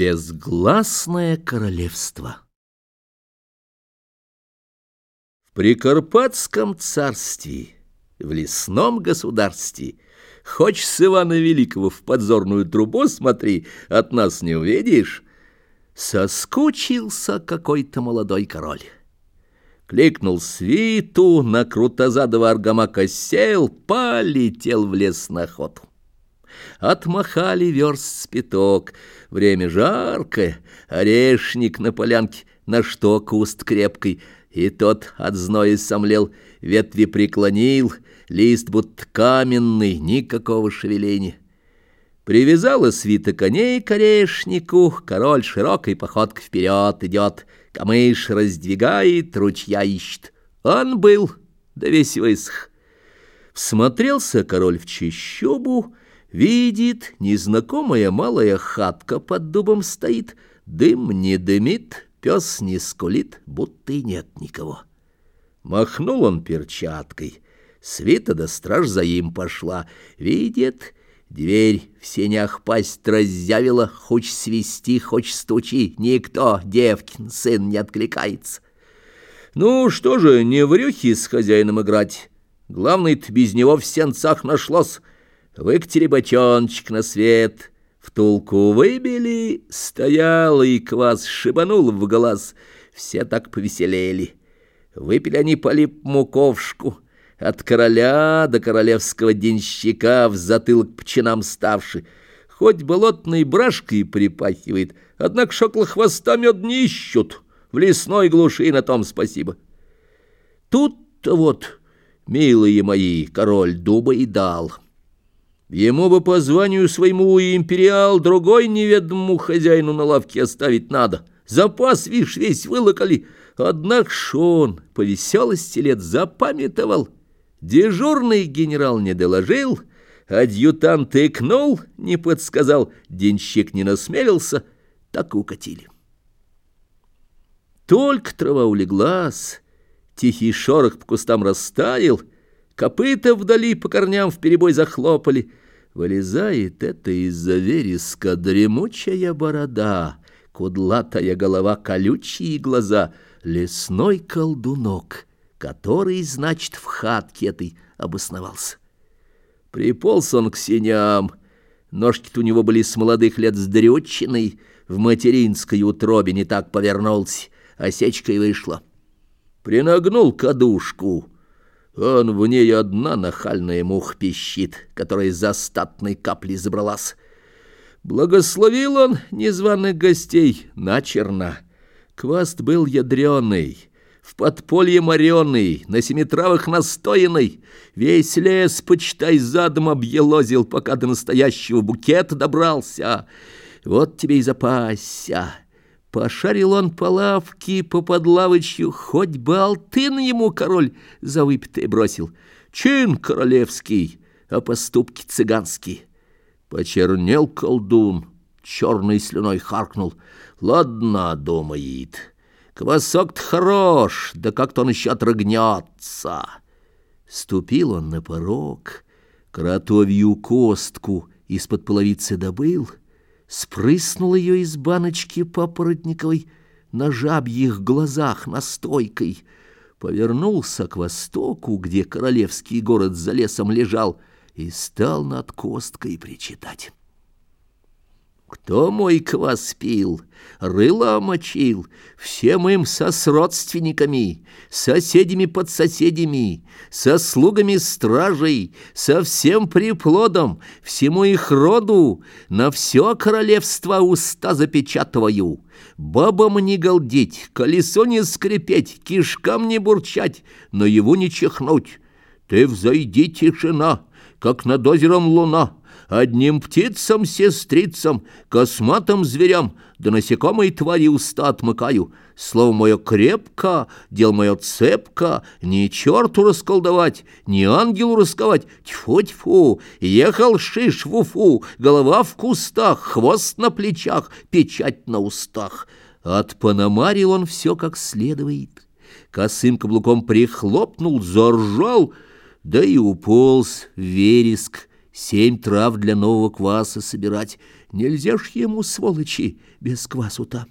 Безгласное королевство В Прикарпатском царстве, в лесном государстве, Хочешь с Ивана Великого в подзорную трубу смотри, от нас не увидишь, Соскучился какой-то молодой король. Кликнул свиту, на крутозадого аргамака сел, полетел в лес на охоту. Отмахали верст спиток, время жаркое, орешник на полянке, на что куст крепкий, и тот от зноя сомлел, ветви преклонил, лист будто каменный, никакого шевеления. Привязала свита коней к орешнику, король широкой походкой вперед идет, камыш раздвигает, ручья ищет. Он был, да весь высох. Всмотрелся король в чищобу, Видит, незнакомая малая хатка под дубом стоит, Дым не дымит, пес не скулит, будто и нет никого. Махнул он перчаткой, свита да страж за им пошла. Видит, дверь в сенях пасть разъявила, Хочь свисти, хочь стучи, никто, девкин сын, не откликается. Ну, что же, не в рюхи с хозяином играть. Главный-то без него в сенцах нашлось. Выкатили бочоночек на свет, втулку выбили, стоял и квас шибанул в глаз. Все так повеселели. Выпили они по муковшку, от короля до королевского денщика в затылок пчинам ставши. Хоть болотной брашкой припахивает, однако шокла хвоста мед не ищут. В лесной глуши на том спасибо. Тут-то вот, милые мои, король дуба и дал». Ему бы по званию своему и империал другой неведомому хозяину на лавке оставить надо. Запас, вишь, весь вылокали. Однако ж он по веселости лет запамятовал. Дежурный генерал не доложил, адъютант икнул, не подсказал, денщик не насмелился, так и укатили. Только трава улеглась, тихий шорох по кустам растаял, копыта вдали по корням вперебой захлопали — Вылезает это из-за вереска дремучая борода, Кудлатая голова, колючие глаза, Лесной колдунок, который, значит, в хатке этой обосновался. Приполз он к синям, ножки-то у него были с молодых лет сдрюченной, В материнской утробе не так повернулся, осечкой вышла. Принагнул кадушку — он в ней одна нахальная мух пищит, которая за статной каплей забралась. Благословил он незваных гостей начерно. Кваст был ядреный, в подполье мореный, на семи травах настоянный. Весь лес, почитай, задом объелозил, пока до настоящего букета добрался. Вот тебе и запасся. Пошарил он по лавке, по подлавочью, хоть бы алтын ему король за выпитое бросил. Чин королевский, а поступки цыганские. Почернел колдун, черной слюной харкнул. Ладно, думает, квасок-то хорош, да как-то он еще отрыгнется. Ступил он на порог, кротовью костку из-под половицы добыл — спрыснул ее из баночки папоротниковой на жабьих глазах настойкой, повернулся к востоку, где королевский город за лесом лежал, и стал над косткой причитать. Кто мой квас пил, рыло мочил, всем им со сродственниками, соседями под соседями, со слугами стражей, со всем приплодом, всему их роду, на все королевство уста запечатываю. Бабам не галдеть, колесо не скрипеть, кишкам не бурчать, но его не чихнуть. Ты взойди, тишина, как над озером луна, Одним птицам, сестрицам, косматым зверям, да насекомой твари уста отмыкаю. Слово мое крепко, дел мое цепко, ни черту расколдовать, ни ангелу расковать. Тьфу-тьфу, ехал шиш в уфу, голова в кустах, хвост на плечах, печать на устах. От Панамари он все как следует. Косым каблуком прихлопнул, заржал, да и уполз вереск, Семь трав для нового кваса собирать. Нельзя ж ему, сволочи, без квасу там.